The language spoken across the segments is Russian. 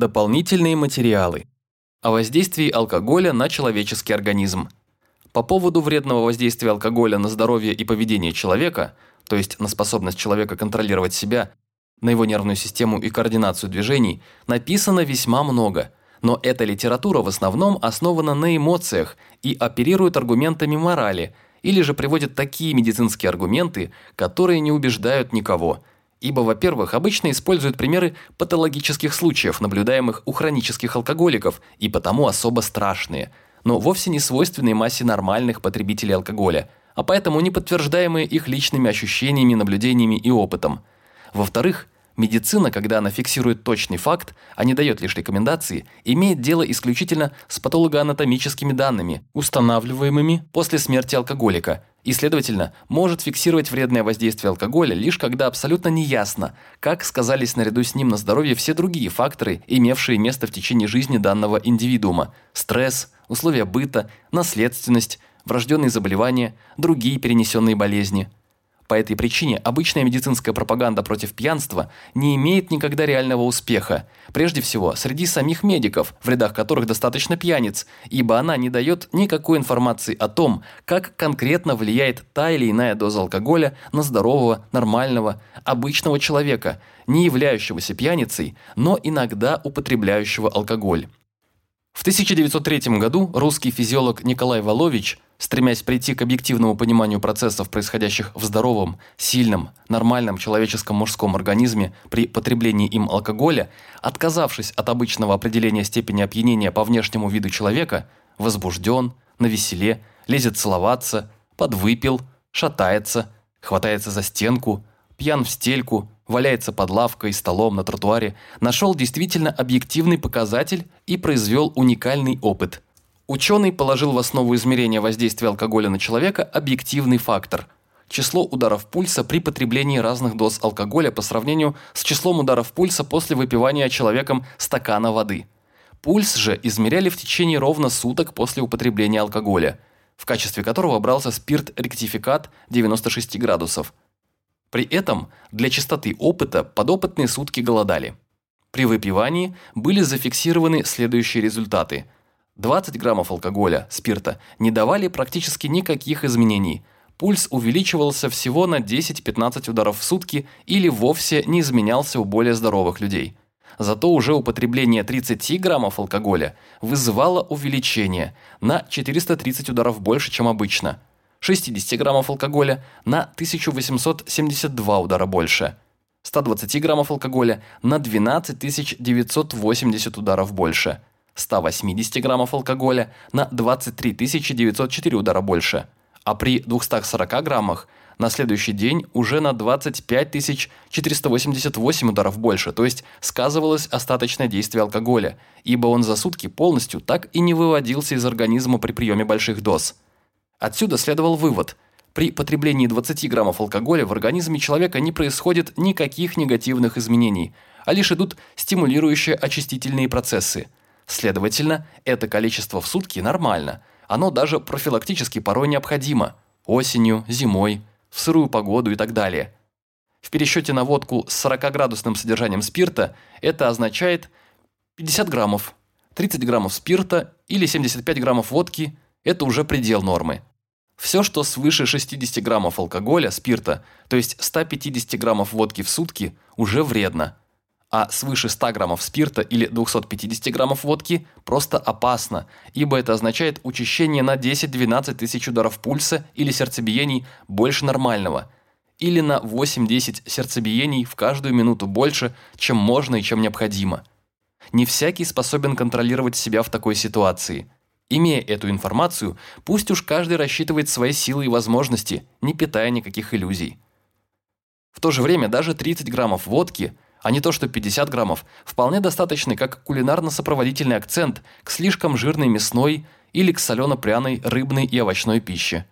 Дополнительные материалы. О воздействии алкоголя на человеческий организм. По поводу вредного воздействия алкоголя на здоровье и поведение человека, то есть на способность человека контролировать себя, на его нервную систему и координацию движений, написано весьма много, но эта литература в основном основана на эмоциях и оперирует аргументами морали, или же приводит такие медицинские аргументы, которые не убеждают никого – Ибо, во-первых, обычно используют примеры патологических случаев, наблюдаемых у хронических алкоголиков, и потому особо страшные, но вовсе не свойственные массе нормальных потребителей алкоголя, а поэтому не подтверждаемые их личными ощущениями, наблюдениями и опытом. Во-вторых, Медицина, когда она фиксирует точный факт, а не дает лишь рекомендации, имеет дело исключительно с патологоанатомическими данными, устанавливаемыми после смерти алкоголика, и, следовательно, может фиксировать вредное воздействие алкоголя лишь когда абсолютно неясно, как сказались наряду с ним на здоровье все другие факторы, имевшие место в течение жизни данного индивидуума – стресс, условия быта, наследственность, врожденные заболевания, другие перенесенные болезни – по этой причине обычная медицинская пропаганда против пьянства не имеет никогда реального успеха, прежде всего среди самих медиков, в рядах которых достаточно пьяниц, ибо она не дает никакой информации о том, как конкретно влияет та или иная доза алкоголя на здорового, нормального, обычного человека, не являющегося пьяницей, но иногда употребляющего алкоголь. В 1903 году русский физиолог Николай Волович, стремясь прийти к объективному пониманию процессов, происходящих в здоровом, сильном, нормальном человеческом мужском организме при потреблении им алкоголя, отказавшись от обычного определения степени опьянения по внешнему виду человека, возбужден, навеселе, лезет целоваться, подвыпил, шатается, хватается за стенку, пьян в стельку, валяется под лавкой, столом, на тротуаре, нашел действительно объективный показатель и произвел уникальный опыт. Ученый положил в основу измерения воздействия алкоголя на человека объективный фактор – число ударов пульса при потреблении разных доз алкоголя по сравнению с числом ударов пульса после выпивания человеком стакана воды. Пульс же измеряли в течение ровно суток после употребления алкоголя, в качестве которого брался спирт-ректификат 96 градусов – при этом для чистоты опыта подопытные сутки голодали. При выпивании были зафиксированы следующие результаты. 20 граммов алкоголя, спирта, не давали практически никаких изменений. Пульс увеличивался всего на 10-15 ударов в сутки или вовсе не изменялся у более здоровых людей. Зато уже употребление 30 граммов алкоголя вызывало увеличение на 430 ударов больше, чем обычно – 60 граммов алкоголя на 1872 удара больше, 120 граммов алкоголя на 12980 ударов больше, 180 граммов алкоголя на 23 904 удара больше, а при 240 граммах на следующий день уже на 25 488 ударов больше, то есть сказывалось остаточное действие алкоголя, ибо он за сутки полностью так и не выводился из организма при приеме больших доз – Отсюда следовал вывод. При потреблении 20 граммов алкоголя в организме человека не происходит никаких негативных изменений, а лишь идут стимулирующие очистительные процессы. Следовательно, это количество в сутки нормально. Оно даже профилактически порой необходимо. Осенью, зимой, в сырую погоду и так далее. В пересчете на водку с 40-градусным содержанием спирта это означает 50 граммов, 30 граммов спирта или 75 граммов водки – это уже предел нормы. Все, что свыше 60 граммов алкоголя, спирта, то есть 150 граммов водки в сутки, уже вредно. А свыше 100 граммов спирта или 250 граммов водки просто опасно, ибо это означает учащение на 10-12 тысяч ударов пульса или сердцебиений больше нормального, или на 8-10 сердцебиений в каждую минуту больше, чем можно и чем необходимо. Не всякий способен контролировать себя в такой ситуации – Имея эту информацию, пусть уж каждый рассчитывает свои силы и возможности, не питая никаких иллюзий. В то же время даже 30 граммов водки, а не то что 50 граммов, вполне достаточны как кулинарно-сопроводительный акцент к слишком жирной мясной или к солено-пряной рыбной и овощной пище.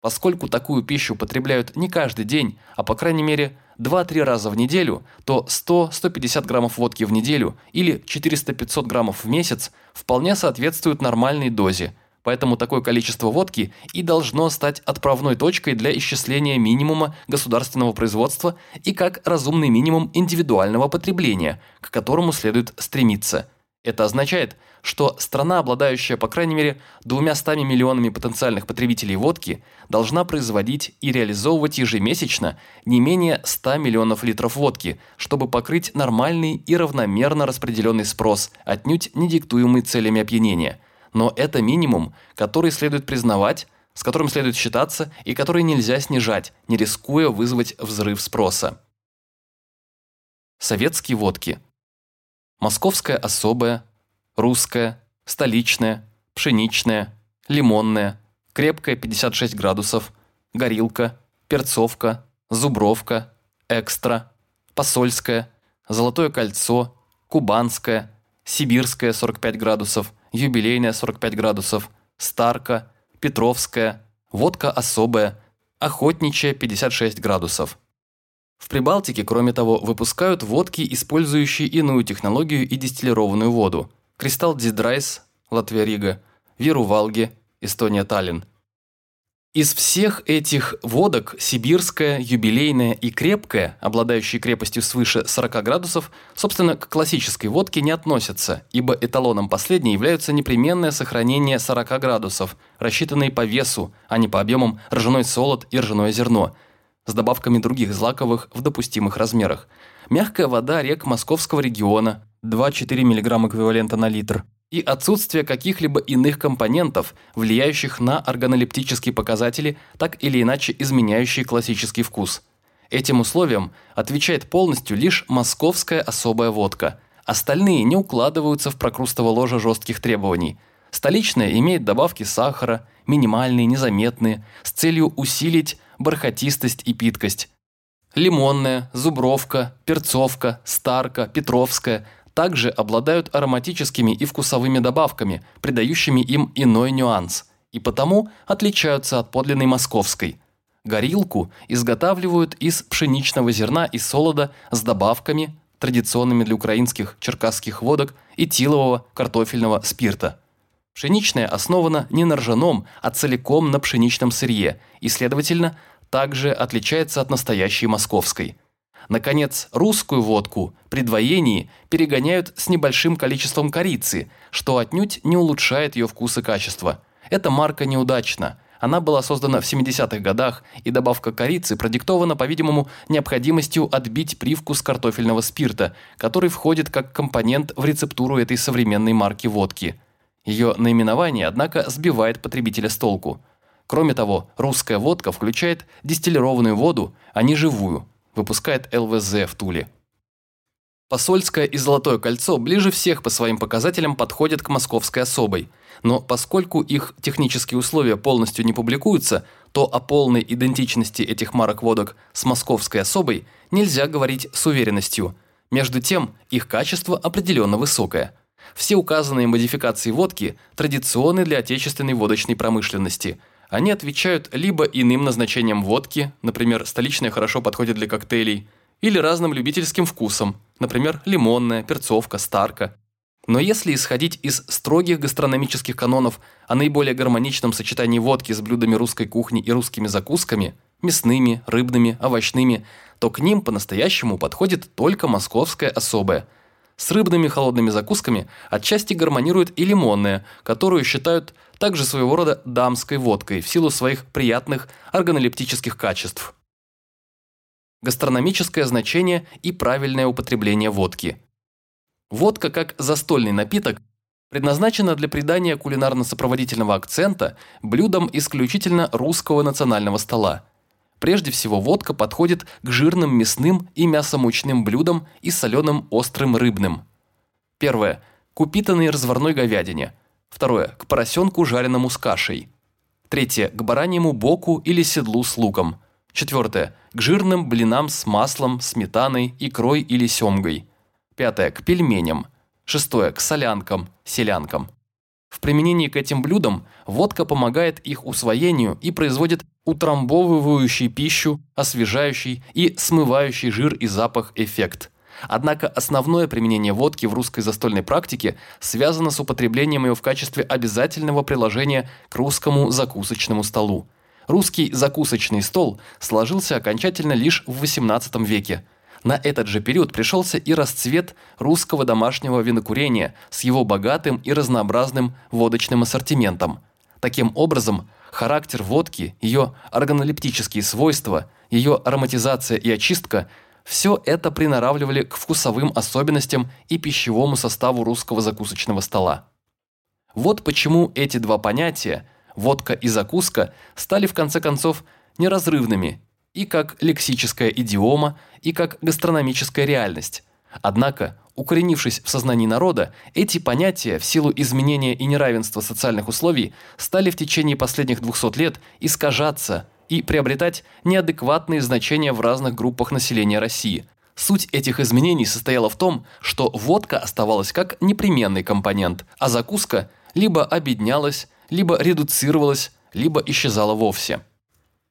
Поскольку такую пищу потребляют не каждый день, а по крайней мере 2-3 раза в неделю, то 100-150 граммов водки в неделю или 400-500 граммов в месяц вполне соответствуют нормальной дозе, Поэтому такое количество водки и должно стать отправной точкой для исчисления минимума государственного производства и как разумный минимум индивидуального потребления, к которому следует стремиться. Это означает, что страна, обладающая по крайней мере 200 миллионами потенциальных потребителей водки, должна производить и реализовывать ежемесячно не менее 100 миллионов литров водки, чтобы покрыть нормальный и равномерно распределенный спрос, отнюдь не диктуемый целями опьянения – но это минимум, который следует признавать, с которым следует считаться и который нельзя снижать, не рискуя вызвать взрыв спроса. Советские водки. Московская особая, русская, столичная, пшеничная, лимонная, крепкая 56 градусов, горилка, перцовка, зубровка, экстра, посольская, золотое кольцо, кубанская, сибирская 45 градусов – юбилейная 45 градусов, старка, петровская, водка особая, охотничья 56 градусов. В Прибалтике, кроме того, выпускают водки, использующие иную технологию и дистиллированную воду. Кристалл Дзидрайс, Латвия Рига, Виру Валге, Эстония Таллин. Из всех этих водок сибирская, юбилейная и крепкая, обладающие крепостью свыше 40 градусов, собственно, к классической водке не относятся, ибо эталоном последней являются непременное сохранение 40 градусов, рассчитанные по весу, а не по объемам ржаной солод и ржаное зерно, с добавками других злаковых в допустимых размерах. Мягкая вода рек московского региона, 2-4 мг эквивалента на литр – и отсутствие каких-либо иных компонентов, влияющих на органолептические показатели, так или иначе изменяющие классический вкус. Этим условиям отвечает полностью лишь московская особая водка. Остальные не укладываются в прокрустово ложе жестких требований. Столичная имеет добавки сахара, минимальные, незаметные, с целью усилить бархатистость и питкость. Лимонная, зубровка, перцовка, старка, петровская – также обладают ароматическими и вкусовыми добавками, придающими им иной нюанс, и потому отличаются от подлинной московской. Горилку изготавливают из пшеничного зерна и солода с добавками, традиционными для украинских черкасских водок, этилового картофельного спирта. Пшеничная основана не на ржаном, а целиком на пшеничном сырье и, следовательно, также отличается от настоящей московской – Наконец, русскую водку при двоении перегоняют с небольшим количеством корицы, что отнюдь не улучшает ее вкус и качество. Эта марка неудачна. Она была создана в 70-х годах, и добавка корицы продиктована, по-видимому, необходимостью отбить привкус картофельного спирта, который входит как компонент в рецептуру этой современной марки водки. Ее наименование, однако, сбивает потребителя с толку. Кроме того, русская водка включает дистиллированную воду, а не живую – выпускает ЛВЗ в Туле. Посольское и Золотое кольцо ближе всех по своим показателям подходят к московской особой, но поскольку их технические условия полностью не публикуются, то о полной идентичности этих марок водок с московской особой нельзя говорить с уверенностью. Между тем, их качество определенно высокое. Все указанные модификации водки традиционны для отечественной водочной промышленности – они отвечают либо иным назначением водки, например, столичная хорошо подходит для коктейлей, или разным любительским вкусом, например, лимонная, перцовка, старка. Но если исходить из строгих гастрономических канонов о наиболее гармоничном сочетании водки с блюдами русской кухни и русскими закусками, мясными, рыбными, овощными, то к ним по-настоящему подходит только московская особая. С рыбными холодными закусками отчасти гармонирует и лимонная, которую считают также своего рода дамской водкой в силу своих приятных органолептических качеств. Гастрономическое значение и правильное употребление водки. Водка как застольный напиток предназначена для придания кулинарно-сопроводительного акцента блюдам исключительно русского национального стола. Прежде всего водка подходит к жирным мясным и мясомучным блюдам и соленым острым рыбным. Первое. К упитанной разварной говядине – Второе – к поросенку, жареному с кашей. Третье – к бараньему боку или седлу с луком. Четвертое – к жирным блинам с маслом, сметаной, икрой или семгой. Пятое – к пельменям. Шестое – к солянкам, селянкам. В применении к этим блюдам водка помогает их усвоению и производит утрамбовывающий пищу, освежающий и смывающий жир и запах эффект. Однако основное применение водки в русской застольной практике связано с употреблением ее в качестве обязательного приложения к русскому закусочному столу. Русский закусочный стол сложился окончательно лишь в XVIII веке. На этот же период пришелся и расцвет русского домашнего винокурения с его богатым и разнообразным водочным ассортиментом. Таким образом, характер водки, ее органолептические свойства, ее ароматизация и очистка – все это приноравливали к вкусовым особенностям и пищевому составу русского закусочного стола. Вот почему эти два понятия – водка и закуска – стали в конце концов неразрывными и как лексическая идиома, и как гастрономическая реальность. Однако, укоренившись в сознании народа, эти понятия в силу изменения и неравенства социальных условий стали в течение последних 200 лет искажаться и приобретать неадекватные значения в разных группах населения России. Суть этих изменений состояла в том, что водка оставалась как непременный компонент, а закуска либо обеднялась, либо редуцировалась, либо исчезала вовсе.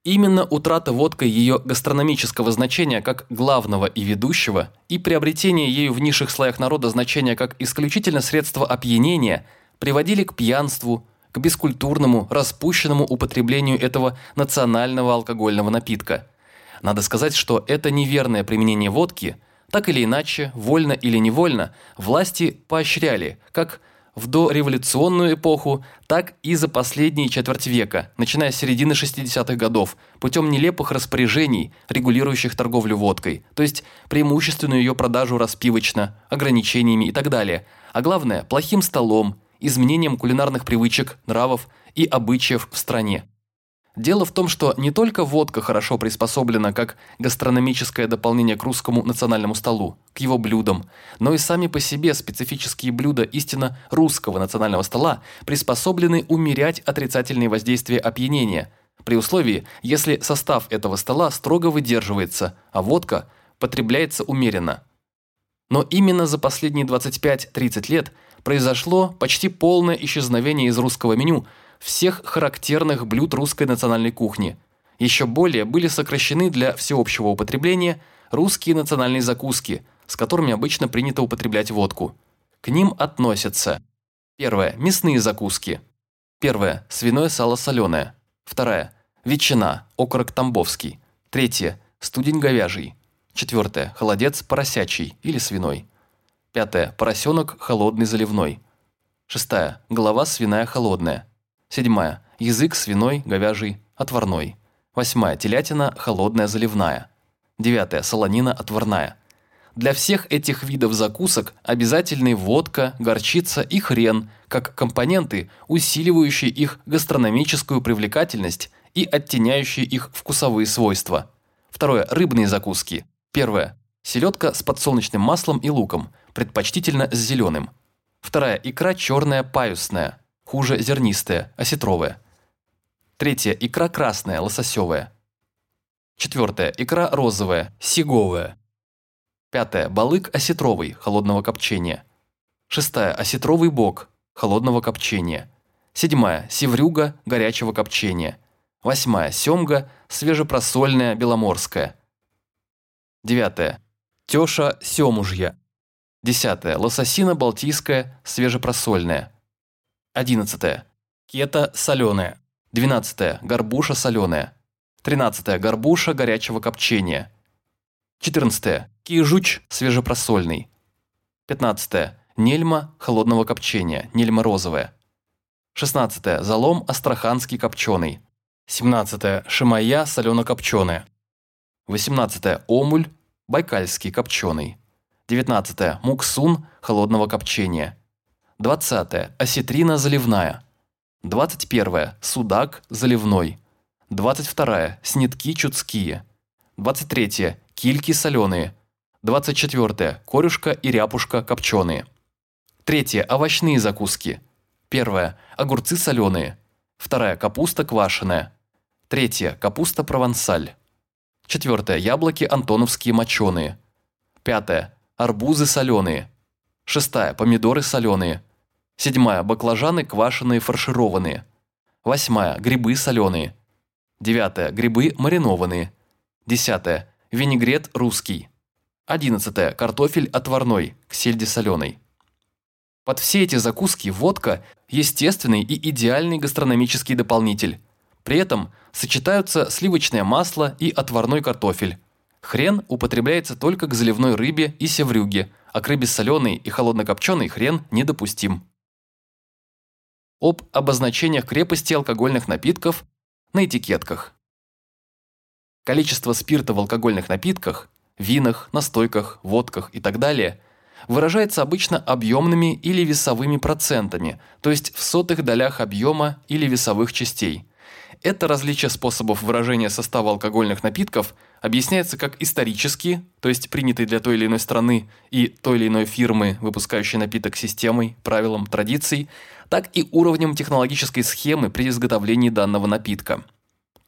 Именно утрата водкой ее гастрономического значения как главного и ведущего и приобретение ею в низших слоях народа значения как исключительно средство опьянения приводили к пьянству, к бескультурному, распущенному употреблению этого национального алкогольного напитка. Надо сказать, что это неверное применение водки, так или иначе, вольно или невольно, власти поощряли, как в дореволюционную эпоху, так и за последние четверть века, начиная с середины 60-х годов, путем нелепых распоряжений, регулирующих торговлю водкой, то есть преимущественную ее продажу распивочно, ограничениями и так далее, а главное – плохим столом, изменением кулинарных привычек, нравов и обычаев в стране. Дело в том, что не только водка хорошо приспособлена как гастрономическое дополнение к русскому национальному столу, к его блюдам, но и сами по себе специфические блюда истинно русского национального стола приспособлены умерять отрицательные воздействия опьянения, при условии, если состав этого стола строго выдерживается, а водка потребляется умеренно. Но именно за последние 25-30 лет произошло почти полное исчезновение из русского меню – всех характерных блюд русской национальной кухни. Еще более были сокращены для всеобщего употребления русские национальные закуски, с которыми обычно принято употреблять водку. К ним относятся Первое. Мясные закуски. Первое. Свиное сало соленое. Второе. Ветчина, окорок тамбовский. Третье. Студень говяжий. Четвертое. Холодец поросячий или свиной. Пятое. Поросенок холодный заливной. Шестая. Голова свиная холодная. Седьмая. Язык свиной, говяжий, отварной. Восьмая. Телятина холодная заливная. Девятая. Солонина отварная. Для всех этих видов закусок обязательны водка, горчица и хрен, как компоненты, усиливающие их гастрономическую привлекательность и оттеняющие их вкусовые свойства. Второе. Рыбные закуски. Первое. Селедка с подсолнечным маслом и луком, предпочтительно с зеленым. Вторая. Икра черная паюсная хуже зернистая, осетровая. Третья – икра красная, лососевая. Четвертая – икра розовая, сиговая. Пятая – балык осетровый, холодного копчения. Шестая – осетровый бок, холодного копчения. Седьмая – севрюга, горячего копчения. Восьмая – семга, свежепросольная, беломорская. Девятая – тёша семужья. Десятая – лососина балтийская, свежепросольная. 11. Кета соленая. 12. Горбуша соленая. 13. Горбуша горячего копчения. 14. Кижуч свежепросольный. 15. Нельма холодного копчения, нельма розовая. 16. Залом астраханский копченый. 17. Шимая солено-копченая. 18. Омуль байкальский копченый. 19. Муксун холодного копчения. 20. Осетрина заливная. 21. Судак заливной. 22. Снитки чудские. 23. Кильки соленые. 24. Корюшка и ряпушка копченые. 3. Овощные закуски. 1. Огурцы соленые. 2. Капуста квашеная. 3. Капуста провансаль. 4. Яблоки антоновские моченые. 5. Арбузы соленые. 6. Помидоры соленые. Седьмая – баклажаны квашеные фаршированные. Восьмая – грибы соленые. Девятая – грибы маринованные. Десятая – винегрет русский. 11. Картофель отварной, к сельди соленой. Под все эти закуски водка – естественный и идеальный гастрономический дополнитель. При этом сочетаются сливочное масло и отварной картофель. Хрен употребляется только к заливной рыбе и севрюге, а к рыбе соленой и холоднокопченой хрен недопустим. Об обозначениях крепости алкогольных напитков на этикетках. Количество спирта в алкогольных напитках, винах, настойках, водках и так далее выражается обычно объемными или весовыми процентами, то есть в сотых долях объема или весовых частей. Это различие способов выражения состава алкогольных напитков объясняется как исторически, то есть принятый для той или иной страны и той или иной фирмы, выпускающей напиток системой, правилам, традицией, так и уровнем технологической схемы при изготовлении данного напитка.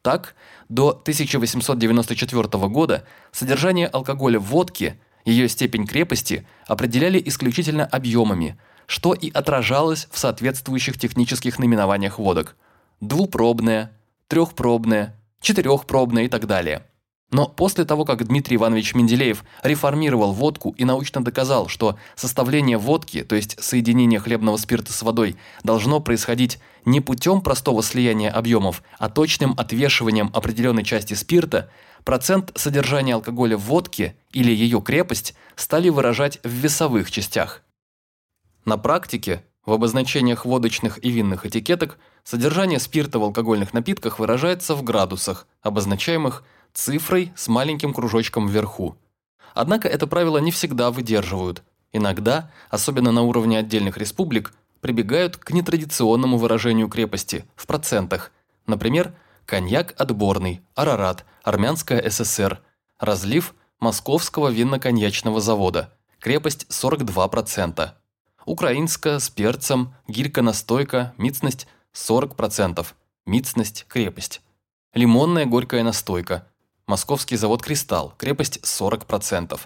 Так, до 1894 года содержание алкоголя в водке, ее степень крепости определяли исключительно объемами, что и отражалось в соответствующих технических наименованиях водок – двупробная, трехпробная, четырехпробная и так далее – но после того, как Дмитрий Иванович Менделеев реформировал водку и научно доказал, что составление водки, то есть соединение хлебного спирта с водой, должно происходить не путем простого слияния объемов, а точным отвешиванием определенной части спирта, процент содержания алкоголя в водке или ее крепость стали выражать в весовых частях. На практике в обозначениях водочных и винных этикеток содержание спирта в алкогольных напитках выражается в градусах, обозначаемых цифрой с маленьким кружочком вверху. Однако это правило не всегда выдерживают. Иногда, особенно на уровне отдельных республик, прибегают к нетрадиционному выражению крепости в процентах. Например, коньяк отборный, Арарат, Армянская ССР, разлив Московского винно-коньячного завода, крепость 42%. Украинская с перцем, гирька-настойка, мицность 40%, мицность, крепость. Лимонная горькая настойка, Московский завод «Кристалл», крепость 40%.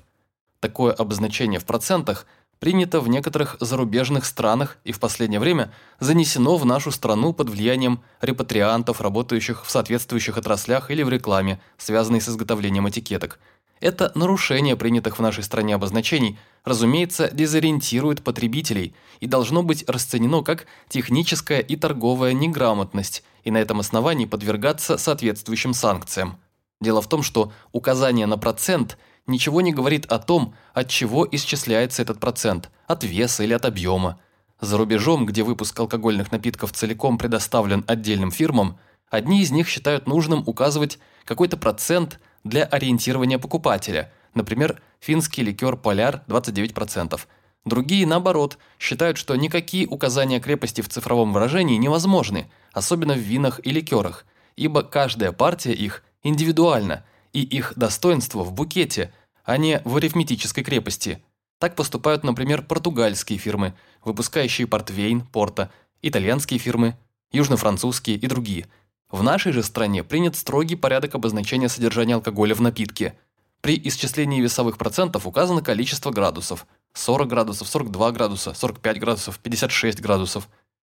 Такое обозначение в процентах принято в некоторых зарубежных странах и в последнее время занесено в нашу страну под влиянием репатриантов, работающих в соответствующих отраслях или в рекламе, связанной с изготовлением этикеток. Это нарушение принятых в нашей стране обозначений, разумеется, дезориентирует потребителей и должно быть расценено как техническая и торговая неграмотность и на этом основании подвергаться соответствующим санкциям. Дело в том, что указание на процент ничего не говорит о том, от чего исчисляется этот процент, от веса или от объема. За рубежом, где выпуск алкогольных напитков целиком предоставлен отдельным фирмам, одни из них считают нужным указывать какой-то процент для ориентирования покупателя, например, финский ликер «Поляр» 29%. Другие, наоборот, считают, что никакие указания крепости в цифровом выражении невозможны, особенно в винах и ликерах, ибо каждая партия их индивидуально, и их достоинство в букете, а не в арифметической крепости. Так поступают, например, португальские фирмы, выпускающие портвейн, порто, итальянские фирмы, южно-французские и другие. В нашей же стране принят строгий порядок обозначения содержания алкоголя в напитке. При исчислении весовых процентов указано количество градусов – 40 градусов, 42 градуса, 45 градусов, 56 градусов.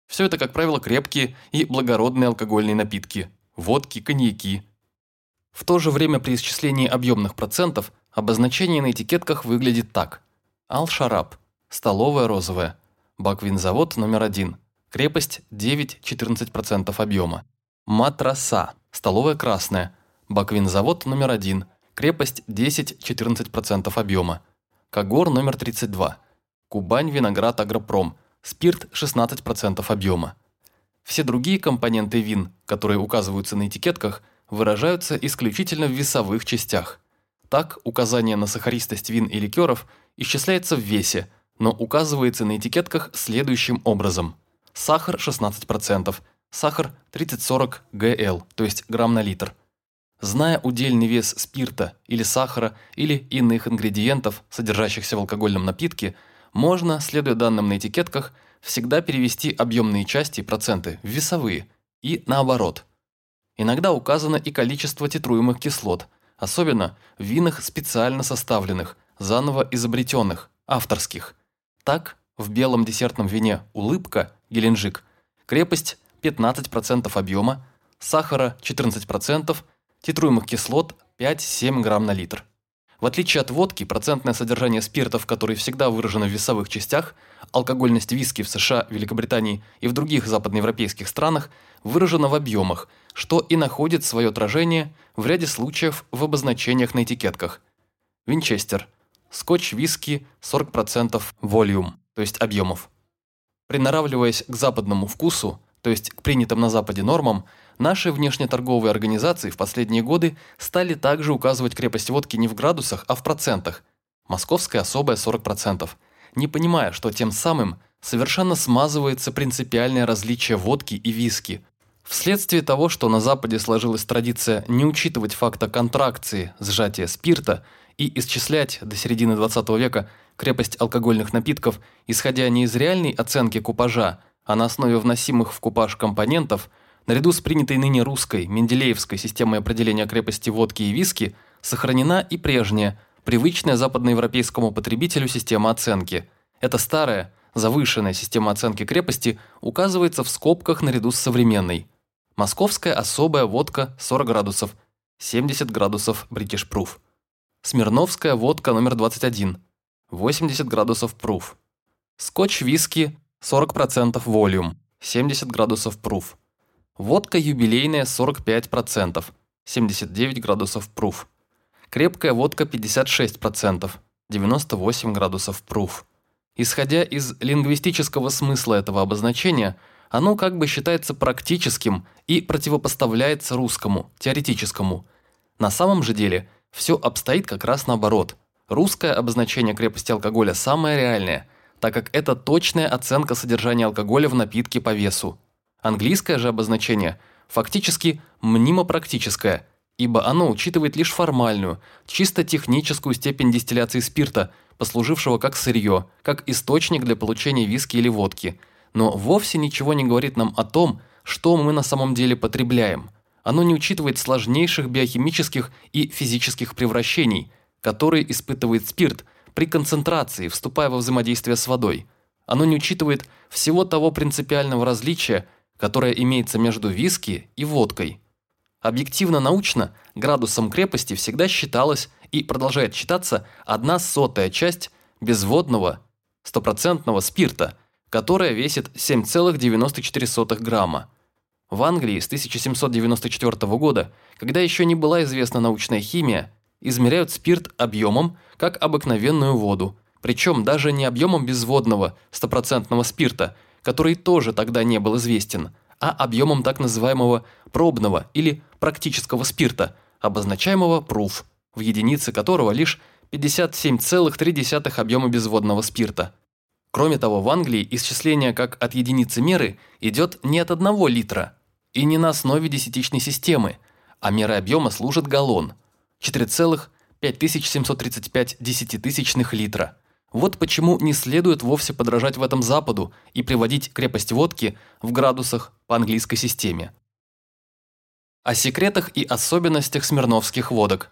Все это, как правило, крепкие и благородные алкогольные напитки – водки, коньяки, в то же время при исчислении объемных процентов обозначение на этикетках выглядит так. Ал-Шараб, столовая розовая, баквинзавод номер один, крепость 9-14% объема. Матраса, столовая красная, баквинзавод номер один, крепость 10-14% объема. Кагор номер 32, Кубань виноград агропром, спирт 16% объема. Все другие компоненты вин, которые указываются на этикетках – выражаются исключительно в весовых частях. Так, указание на сахаристость вин и ликеров исчисляется в весе, но указывается на этикетках следующим образом. Сахар 16%, сахар 30-40 ГЛ, то есть грамм на литр. Зная удельный вес спирта или сахара или иных ингредиентов, содержащихся в алкогольном напитке, можно, следуя данным на этикетках, всегда перевести объемные части проценты в весовые и наоборот – Иногда указано и количество титруемых кислот, особенно в винах специально составленных, заново изобретенных, авторских. Так, в белом десертном вине «Улыбка» Геленджик крепость 15% объема, сахара 14%, титруемых кислот 5-7 грамм на литр. В отличие от водки, процентное содержание спиртов, которое всегда выражено в весовых частях, алкогольность виски в США, Великобритании и в других западноевропейских странах выражена в объемах, что и находит свое отражение в ряде случаев в обозначениях на этикетках. Винчестер. Скотч виски 40% волюм, то есть объемов. Приноравливаясь к западному вкусу, то есть к принятым на Западе нормам, наши внешнеторговые организации в последние годы стали также указывать крепость водки не в градусах, а в процентах. Московская особая 40%, не понимая, что тем самым совершенно смазывается принципиальное различие водки и виски. Вследствие того, что на Западе сложилась традиция не учитывать факта контракции сжатия спирта и исчислять до середины 20 века крепость алкогольных напитков, исходя не из реальной оценки купажа, а на основе вносимых в купаж компонентов, наряду с принятой ныне русской, менделеевской системой определения крепости водки и виски, сохранена и прежняя, привычная западноевропейскому потребителю система оценки. Эта старая, завышенная система оценки крепости указывается в скобках наряду с современной. Московская особая водка 40 градусов, 70 градусов British Proof. Смирновская водка номер 21, 80 градусов Proof. Скотч виски 40% волюм, 70 градусов Proof. Водка юбилейная 45%, 79 градусов Proof. Крепкая водка 56%, 98 градусов Proof. Исходя из лингвистического смысла этого обозначения, оно как бы считается практическим и противопоставляется русскому, теоретическому. На самом же деле все обстоит как раз наоборот. Русское обозначение крепости алкоголя самое реальное, так как это точная оценка содержания алкоголя в напитке по весу. Английское же обозначение фактически мнимо-практическое, ибо оно учитывает лишь формальную, чисто техническую степень дистилляции спирта – послужившего как сырье, как источник для получения виски или водки, но вовсе ничего не говорит нам о том, что мы на самом деле потребляем. Оно не учитывает сложнейших биохимических и физических превращений, которые испытывает спирт при концентрации, вступая во взаимодействие с водой. Оно не учитывает всего того принципиального различия, которое имеется между виски и водкой. Объективно-научно градусом крепости всегда считалось и продолжает считаться одна сотая часть безводного стопроцентного спирта, которая весит 7,94 грамма. В Англии с 1794 года, когда еще не была известна научная химия, измеряют спирт объемом, как обыкновенную воду, причем даже не объемом безводного стопроцентного спирта, который тоже тогда не был известен, а объемом так называемого пробного или практического спирта, обозначаемого пруф, в единице которого лишь 57,3 объема безводного спирта. Кроме того, в Англии исчисление как от единицы меры идет не от 1 литра и не на основе десятичной системы, а мерой объема служит галлон – 4,5735 десятитысячных литра. Вот почему не следует вовсе подражать в этом Западу и приводить крепость водки в градусах по английской системе. О секретах и особенностях смирновских водок.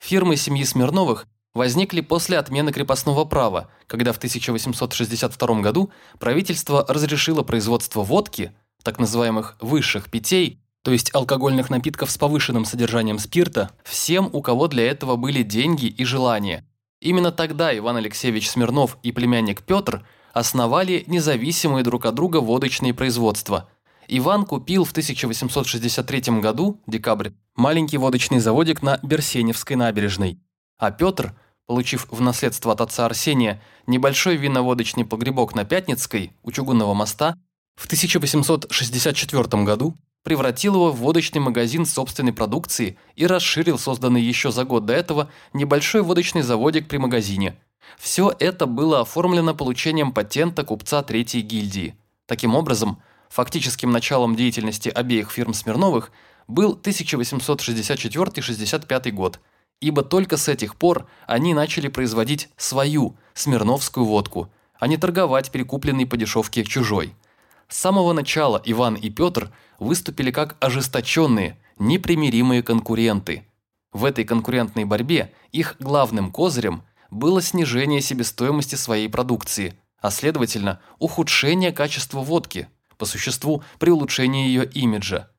Фирмы семьи Смирновых возникли после отмены крепостного права, когда в 1862 году правительство разрешило производство водки, так называемых высших питей, то есть алкогольных напитков с повышенным содержанием спирта, всем, у кого для этого были деньги и желание. Именно тогда Иван Алексеевич Смирнов и племянник Петр основали независимые друг от друга водочные производства. Иван купил в 1863 году, декабрь, маленький водочный заводик на Берсеневской набережной. А Петр, получив в наследство от отца Арсения небольшой виноводочный погребок на Пятницкой у чугунного моста, в 1864 году превратил его в водочный магазин собственной продукции и расширил созданный еще за год до этого небольшой водочный заводик при магазине. Все это было оформлено получением патента купца Третьей гильдии. Таким образом, фактическим началом деятельности обеих фирм Смирновых был 1864-65 год, ибо только с этих пор они начали производить свою смирновскую водку, а не торговать перекупленной по дешевке чужой. С самого начала Иван и Петр выступили как ожесточенные, непримиримые конкуренты. В этой конкурентной борьбе их главным козырем было снижение себестоимости своей продукции, а следовательно ухудшение качества водки, по существу при улучшении ее имиджа.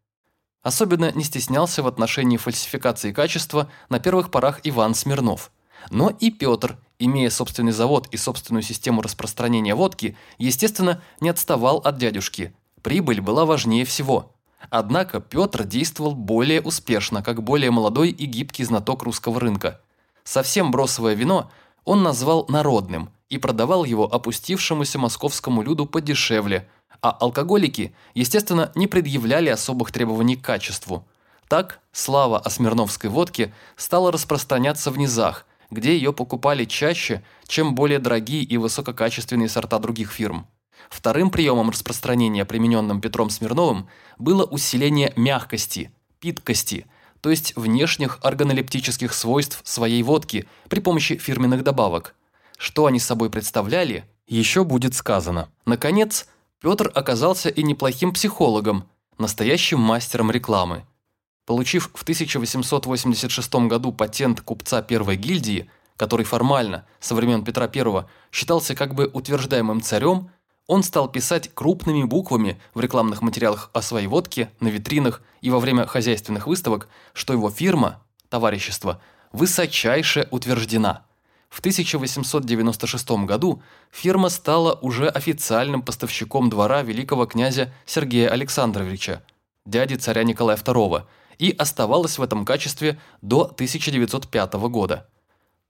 Особенно не стеснялся в отношении фальсификации качества на первых порах Иван Смирнов. Но и Петр, имея собственный завод и собственную систему распространения водки, естественно, не отставал от дядюшки. Прибыль была важнее всего. Однако Петр действовал более успешно, как более молодой и гибкий знаток русского рынка. Совсем бросовое вино он назвал народным и продавал его опустившемуся московскому люду подешевле, а алкоголики, естественно, не предъявляли особых требований к качеству. Так, слава о смирновской водке стала распространяться в низах, где ее покупали чаще, чем более дорогие и высококачественные сорта других фирм. Вторым приемом распространения, примененным Петром Смирновым, было усиление мягкости, питкости, то есть внешних органолептических свойств своей водки при помощи фирменных добавок. Что они собой представляли, еще будет сказано. Наконец, Петр оказался и неплохим психологом, настоящим мастером рекламы. Получив в 1886 году патент купца первой гильдии, который формально, со времен Петра I, считался как бы утверждаемым царем, он стал писать крупными буквами в рекламных материалах о своей водке, на витринах и во время хозяйственных выставок, что его фирма, товарищество, высочайше утверждена – в 1896 году фирма стала уже официальным поставщиком двора великого князя Сергея Александровича, дяди царя Николая II, и оставалась в этом качестве до 1905 года.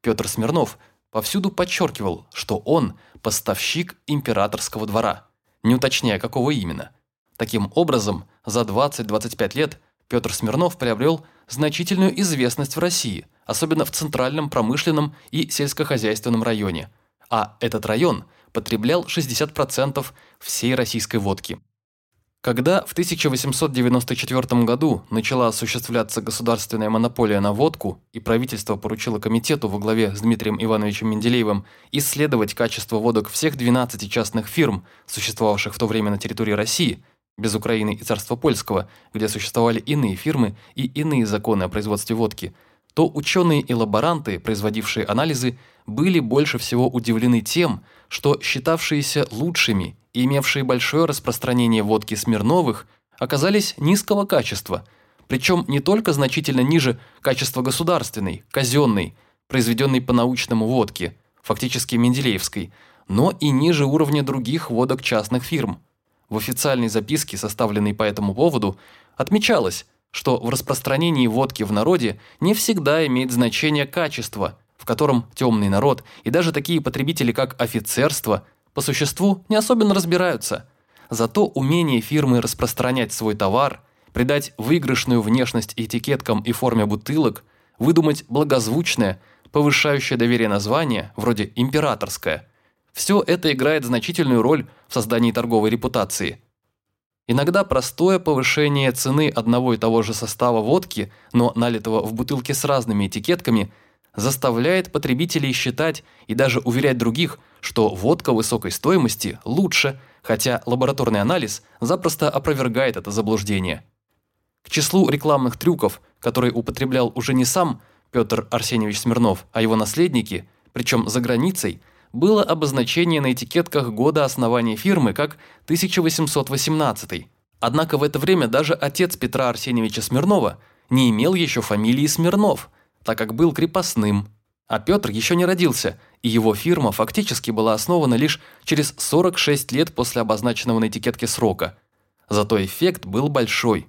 Петр Смирнов повсюду подчеркивал, что он поставщик императорского двора, не уточняя, какого именно. Таким образом, за 20-25 лет Петр Смирнов приобрел значительную известность в России, особенно в центральном промышленном и сельскохозяйственном районе. А этот район потреблял 60% всей российской водки. Когда в 1894 году начала осуществляться государственная монополия на водку и правительство поручило комитету во главе с Дмитрием Ивановичем Менделеевым исследовать качество водок всех 12 частных фирм, существовавших в то время на территории России, без Украины и Царства Польского, где существовали иные фирмы и иные законы о производстве водки – то ученые и лаборанты, производившие анализы, были больше всего удивлены тем, что считавшиеся лучшими и имевшие большое распространение водки Смирновых оказались низкого качества, причем не только значительно ниже качества государственной, казенной, произведенной по научному водке, фактически Менделеевской, но и ниже уровня других водок частных фирм. В официальной записке, составленной по этому поводу, отмечалось, что в распространении водки в народе не всегда имеет значение качество, в котором темный народ и даже такие потребители, как офицерство, по существу не особенно разбираются. Зато умение фирмы распространять свой товар, придать выигрышную внешность этикеткам и форме бутылок, выдумать благозвучное, повышающее доверие название, вроде «императорское», все это играет значительную роль в создании торговой репутации – Иногда простое повышение цены одного и того же состава водки, но налитого в бутылке с разными этикетками, заставляет потребителей считать и даже уверять других, что водка высокой стоимости лучше, хотя лабораторный анализ запросто опровергает это заблуждение. К числу рекламных трюков, которые употреблял уже не сам Петр Арсеньевич Смирнов, а его наследники, причем за границей – было обозначение на этикетках года основания фирмы как 1818. Однако в это время даже отец Петра Арсеньевича Смирнова не имел еще фамилии Смирнов, так как был крепостным. А Петр еще не родился, и его фирма фактически была основана лишь через 46 лет после обозначенного на этикетке срока. Зато эффект был большой.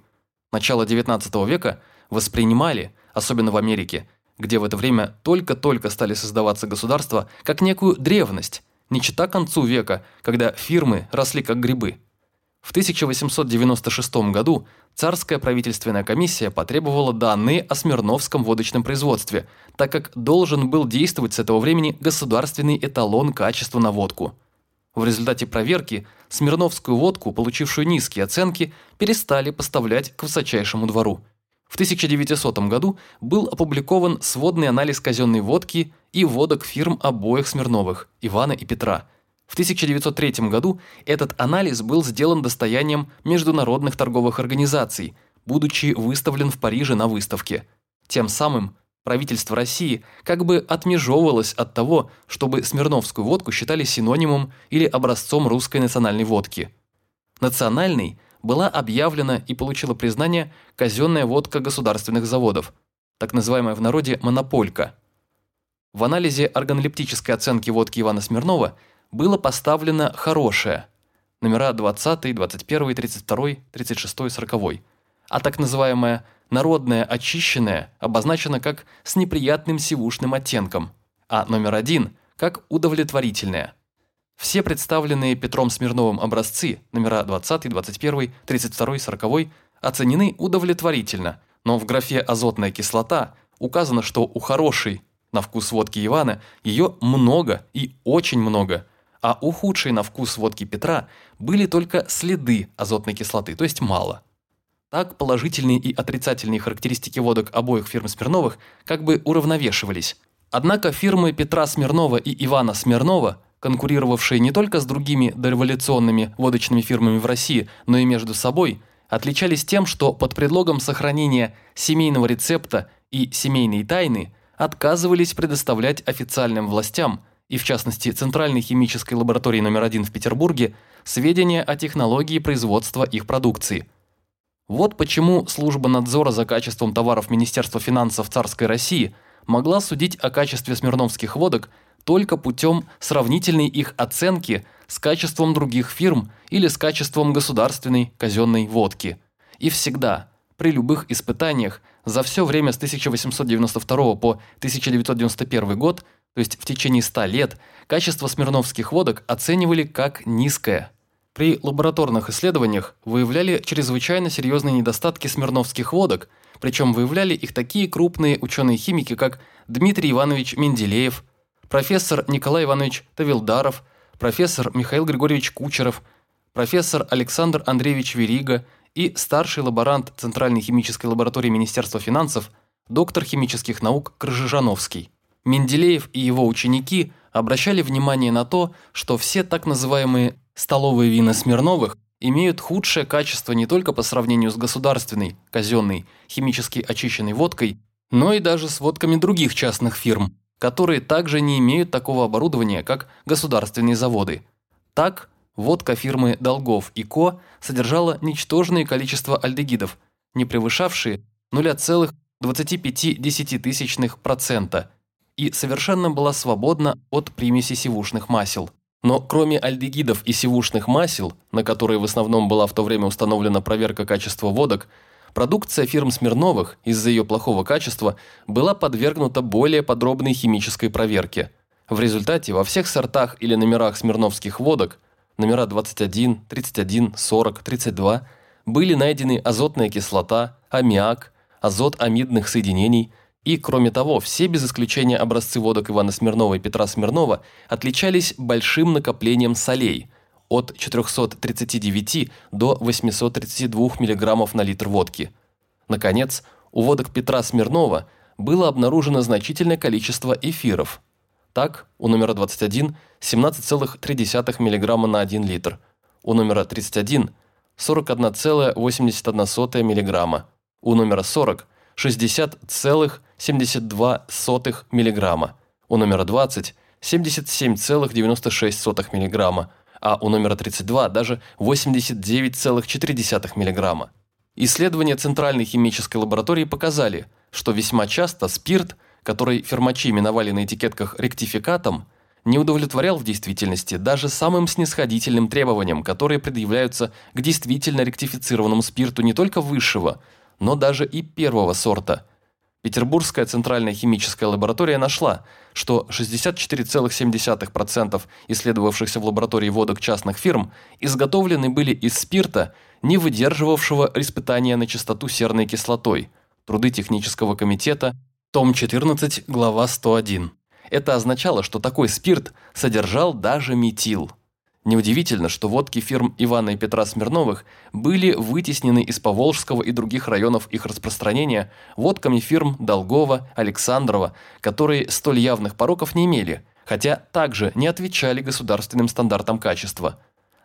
Начало 19 века воспринимали, особенно в Америке, где в это время только-только стали создаваться государства, как некую древность, не чита концу века, когда фирмы росли как грибы. В 1896 году царская правительственная комиссия потребовала данные о Смирновском водочном производстве, так как должен был действовать с этого времени государственный эталон качества на водку. В результате проверки Смирновскую водку, получившую низкие оценки, перестали поставлять к высочайшему двору – в 1900 году был опубликован сводный анализ казенной водки и водок фирм обоих Смирновых, Ивана и Петра. В 1903 году этот анализ был сделан достоянием международных торговых организаций, будучи выставлен в Париже на выставке. Тем самым правительство России как бы отмежевывалось от того, чтобы смирновскую водку считали синонимом или образцом русской национальной водки. Национальной была объявлена и получила признание казенная водка государственных заводов, так называемая в народе монополька. В анализе органолептической оценки водки Ивана Смирнова было поставлено хорошее, номера 20, 21, 32, 36, 40, а так называемая народная очищенная обозначена как с неприятным сивушным оттенком, а номер один – как удовлетворительная – все представленные Петром Смирновым образцы, номера 20, 21, 32, 40, оценены удовлетворительно, но в графе «азотная кислота» указано, что у хорошей на вкус водки Ивана ее много и очень много, а у худшей на вкус водки Петра были только следы азотной кислоты, то есть мало. Так положительные и отрицательные характеристики водок обоих фирм Смирновых как бы уравновешивались. Однако фирмы Петра Смирнова и Ивана Смирнова конкурировавшие не только с другими дореволюционными водочными фирмами в России, но и между собой, отличались тем, что под предлогом сохранения семейного рецепта и семейной тайны отказывались предоставлять официальным властям, и в частности Центральной химической лаборатории номер один в Петербурге, сведения о технологии производства их продукции. Вот почему служба надзора за качеством товаров Министерства финансов царской России могла судить о качестве смирновских водок только путем сравнительной их оценки с качеством других фирм или с качеством государственной казенной водки. И всегда, при любых испытаниях, за все время с 1892 по 1991 год, то есть в течение 100 лет, качество смирновских водок оценивали как низкое. При лабораторных исследованиях выявляли чрезвычайно серьезные недостатки смирновских водок, причем выявляли их такие крупные ученые-химики, как Дмитрий Иванович Менделеев, профессор Николай Иванович Тавилдаров, профессор Михаил Григорьевич Кучеров, профессор Александр Андреевич Верига и старший лаборант Центральной химической лаборатории Министерства финансов, доктор химических наук Крыжижановский. Менделеев и его ученики обращали внимание на то, что все так называемые «столовые вина Смирновых» имеют худшее качество не только по сравнению с государственной, казенной, химически очищенной водкой, но и даже с водками других частных фирм, которые также не имеют такого оборудования, как государственные заводы. Так, водка фирмы «Долгов и Ко» содержала ничтожное количество альдегидов, не превышавшие 0,25% и совершенно была свободна от примеси сивушных масел. Но кроме альдегидов и сивушных масел, на которые в основном была в то время установлена проверка качества водок, Продукция фирм Смирновых из-за ее плохого качества была подвергнута более подробной химической проверке. В результате во всех сортах или номерах смирновских водок, номера 21, 31, 40, 32, были найдены азотная кислота, аммиак, азот амидных соединений и, кроме того, все без исключения образцы водок Ивана Смирнова и Петра Смирнова отличались большим накоплением солей – от 439 до 832 мг на литр водки. Наконец, у водок Петра Смирнова было обнаружено значительное количество эфиров. Так, у номера 21 – 17,3 мг на 1 литр, у номера 31 – 41,81 мг, у номера 40 – 60,72 мг, у номера 20 – 77,96 мг, а у номера 32 даже 89,4 мг. Исследования Центральной химической лаборатории показали, что весьма часто спирт, который фермачи именовали на этикетках ректификатом, не удовлетворял в действительности даже самым снисходительным требованиям, которые предъявляются к действительно ректифицированному спирту не только высшего, но даже и первого сорта – Петербургская центральная химическая лаборатория нашла, что 64,7% исследовавшихся в лаборатории водок частных фирм изготовлены были из спирта, не выдерживавшего испытания на чистоту серной кислотой. Труды технического комитета, том 14, глава 101. Это означало, что такой спирт содержал даже метил. Неудивительно, что водки фирм Ивана и Петра Смирновых были вытеснены из Поволжского и других районов их распространения водками фирм Долгова, Александрова, которые столь явных пороков не имели, хотя также не отвечали государственным стандартам качества.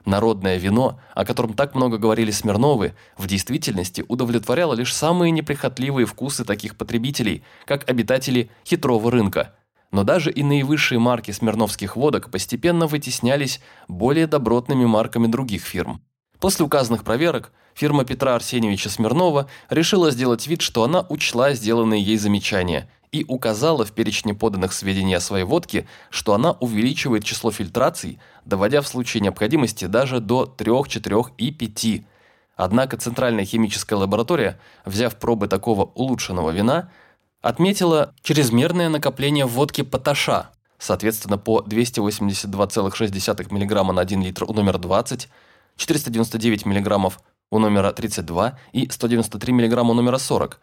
Народное вино, о котором так много говорили Смирновы, в действительности удовлетворяло лишь самые неприхотливые вкусы таких потребителей, как обитатели хитрого рынка – но даже и наивысшие марки смирновских водок постепенно вытеснялись более добротными марками других фирм. После указанных проверок фирма Петра Арсеньевича Смирнова решила сделать вид, что она учла сделанные ей замечания и указала в перечне поданных сведений о своей водке, что она увеличивает число фильтраций, доводя в случае необходимости даже до 3, 4 и 5. Однако Центральная химическая лаборатория, взяв пробы такого улучшенного вина, отметила чрезмерное накопление в водке поташа, соответственно по 282,6 мг на 1 литр у номера 20, 499 мг у номера 32 и 193 мг у номера 40,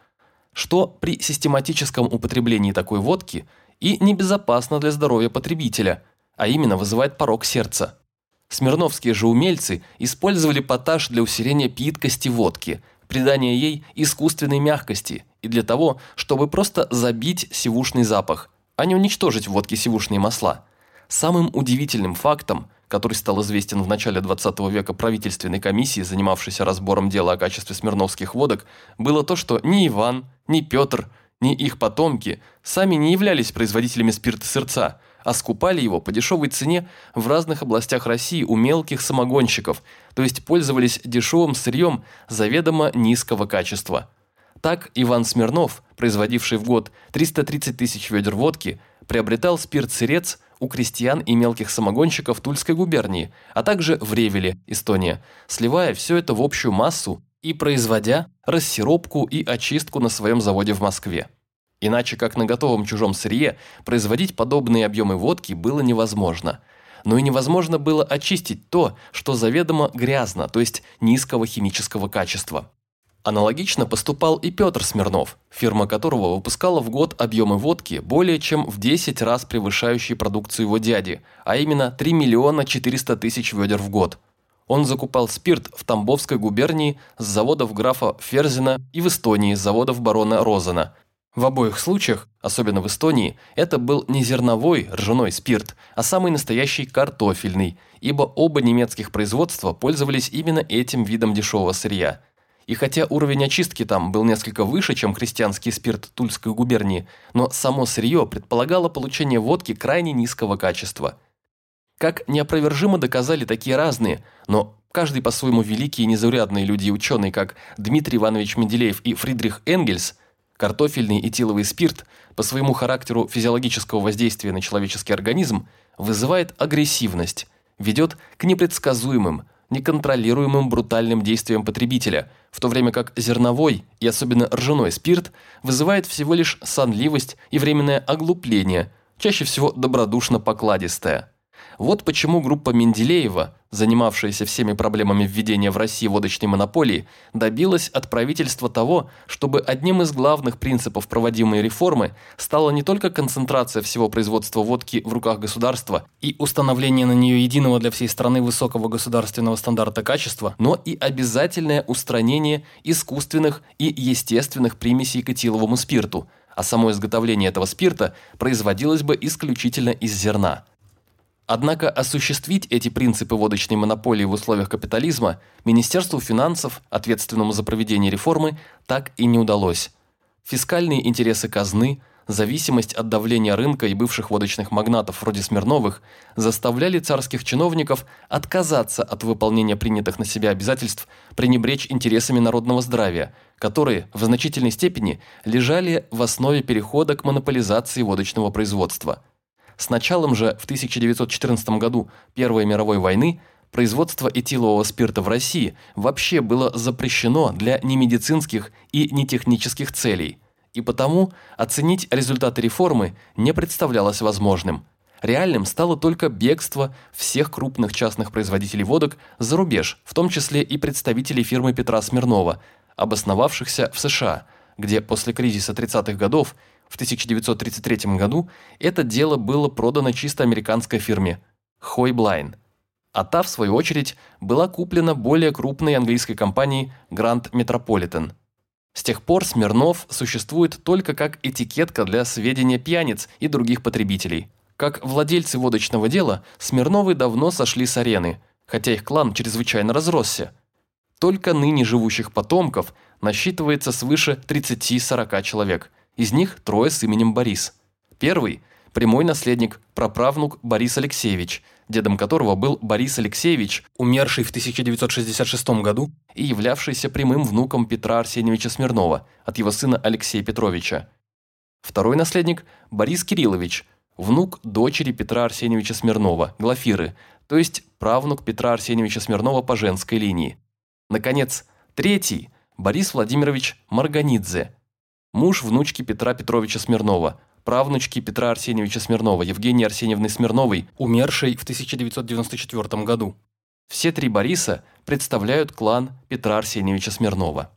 что при систематическом употреблении такой водки и небезопасно для здоровья потребителя, а именно вызывает порог сердца. Смирновские же умельцы использовали поташ для усиления питкости водки, придания ей искусственной мягкости и для того, чтобы просто забить сивушный запах, а не уничтожить в водке сивушные масла. Самым удивительным фактом, который стал известен в начале 20 века правительственной комиссии, занимавшейся разбором дела о качестве смирновских водок, было то, что ни Иван, ни Петр, ни их потомки сами не являлись производителями спирта сердца, а скупали его по дешевой цене в разных областях России у мелких самогонщиков, то есть пользовались дешевым сырьем заведомо низкого качества. Так Иван Смирнов, производивший в год 330 тысяч ведер водки, приобретал спирт-сырец у крестьян и мелких самогонщиков Тульской губернии, а также в Ревеле, Эстония, сливая все это в общую массу и производя рассиропку и очистку на своем заводе в Москве. Иначе как на готовом чужом сырье производить подобные объемы водки было невозможно. Но и невозможно было очистить то, что заведомо грязно, то есть низкого химического качества. Аналогично поступал и Петр Смирнов, фирма которого выпускала в год объемы водки более чем в 10 раз превышающие продукцию его дяди, а именно 3 миллиона 400 тысяч ведер в год. Он закупал спирт в Тамбовской губернии с заводов графа Ферзина и в Эстонии с заводов барона Розена. В обоих случаях, особенно в Эстонии, это был не зерновой ржаной спирт, а самый настоящий картофельный, ибо оба немецких производства пользовались именно этим видом дешевого сырья – и хотя уровень очистки там был несколько выше, чем крестьянский спирт Тульской губернии, но само сырье предполагало получение водки крайне низкого качества. Как неопровержимо доказали такие разные, но каждый по-своему великие и незаурядные люди и ученые, как Дмитрий Иванович Менделеев и Фридрих Энгельс, картофельный этиловый спирт по своему характеру физиологического воздействия на человеческий организм вызывает агрессивность, ведет к непредсказуемым, неконтролируемым брутальным действием потребителя, в то время как зерновой и особенно ржаной спирт вызывает всего лишь сонливость и временное оглупление, чаще всего добродушно покладистое. Вот почему группа Менделеева, занимавшаяся всеми проблемами введения в России водочной монополии, добилась от правительства того, чтобы одним из главных принципов проводимой реформы стала не только концентрация всего производства водки в руках государства и установление на нее единого для всей страны высокого государственного стандарта качества, но и обязательное устранение искусственных и естественных примесей к этиловому спирту, а само изготовление этого спирта производилось бы исключительно из зерна – Однако осуществить эти принципы водочной монополии в условиях капитализма Министерству финансов, ответственному за проведение реформы, так и не удалось. Фискальные интересы казны, зависимость от давления рынка и бывших водочных магнатов вроде Смирновых заставляли царских чиновников отказаться от выполнения принятых на себя обязательств пренебречь интересами народного здравия, которые в значительной степени лежали в основе перехода к монополизации водочного производства – с началом же в 1914 году Первой мировой войны производство этилового спирта в России вообще было запрещено для немедицинских и нетехнических целей, и потому оценить результаты реформы не представлялось возможным. Реальным стало только бегство всех крупных частных производителей водок за рубеж, в том числе и представителей фирмы Петра Смирнова, обосновавшихся в США, где после кризиса 30-х годов в 1933 году это дело было продано чисто американской фирме Хойблайн, а та, в свою очередь, была куплена более крупной английской компанией Grand Metropolitan. С тех пор Смирнов существует только как этикетка для сведения пьяниц и других потребителей. Как владельцы водочного дела, Смирновы давно сошли с арены, хотя их клан чрезвычайно разросся. Только ныне живущих потомков насчитывается свыше 30-40 человек – из них трое с именем Борис. Первый – прямой наследник, праправнук Борис Алексеевич, дедом которого был Борис Алексеевич, умерший в 1966 году и являвшийся прямым внуком Петра Арсеньевича Смирнова от его сына Алексея Петровича. Второй наследник – Борис Кириллович, внук дочери Петра Арсеньевича Смирнова, Глафиры, то есть правнук Петра Арсеньевича Смирнова по женской линии. Наконец, третий – Борис Владимирович Марганидзе, муж внучки Петра Петровича Смирнова, правнучки Петра Арсеньевича Смирнова, Евгении Арсеньевны Смирновой, умершей в 1994 году. Все три Бориса представляют клан Петра Арсеньевича Смирнова.